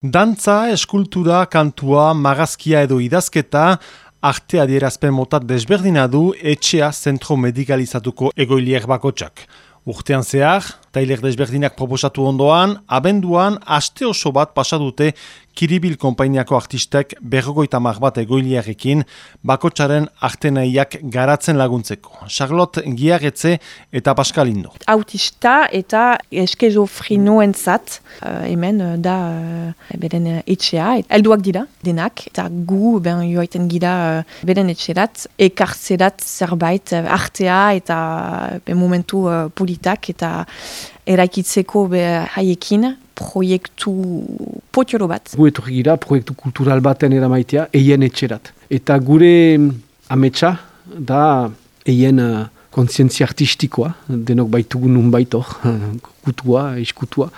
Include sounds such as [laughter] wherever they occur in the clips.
Dantza, eskultura, kantua, magazkia edo idazketa, arte adierazpen motat desberdina du etxea zentro medikalizatuko egoiliek bakotsak. Urtean zehar, tailer desberdinak proposatu ondoan, abenduan, aste oso bat pasadute Kiribil konpainiako artistek berrogoita bat egoiliarekin bakotsaren artenaiak garatzen laguntzeko. Charlotte Giagetze eta Pascal Indo. Autista eta eskizofrinoen zat, uh, hemen uh, da uh, beren etxea, elduak dira, denak, eta gu ben joaiten gira beren etxerat, ekartzerat zerbait artea eta uh, momentu politak eta eraikitzeko be haiekin proiektu potioro bat. Gu etorri gira proiektu kultural baten eramaitea eien etxerat. Eta gure ametsa da eien uh, kontzientzia artistikoa, denok baitugu nun baitor, [laughs] kutua, eskutua,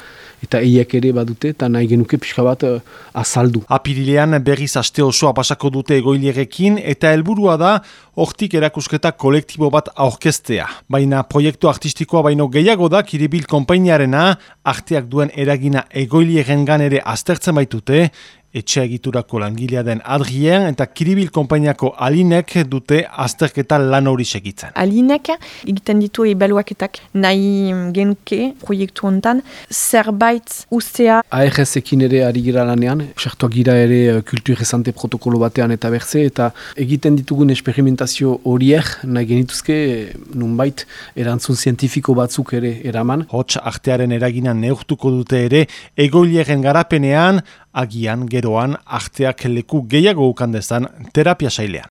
eta eiek ere badute, eta nahi genuke pixka bat uh, azaldu. Apirilean berriz aste osoa pasako dute egoilerekin, eta helburua da, hortik erakusketa kolektibo bat aurkestea. Baina proiektu artistikoa baino gehiago da, kiribil konpainiarena, arteak duen eragina egoileren ere aztertzen baitute, etxe egiturako langilea den Adrien eta Kiribil konpainiako Alinek dute azterketa lan hori segitzen. Alinek egiten ditu ebaluaketak nahi genuke proiektu hontan zerbait ustea. ARS-ekin ere ari gira lanean, sartuak gira ere eh, kultur esante protokolo batean eta berze, eta egiten ditugun experimentazio horiek nahi genituzke nunbait erantzun zientifiko batzuk ere eraman. Hots artearen eraginan neurtuko dute ere egoilieren garapenean agian geroan arteak leku gehiago ukan dezan terapia sailean.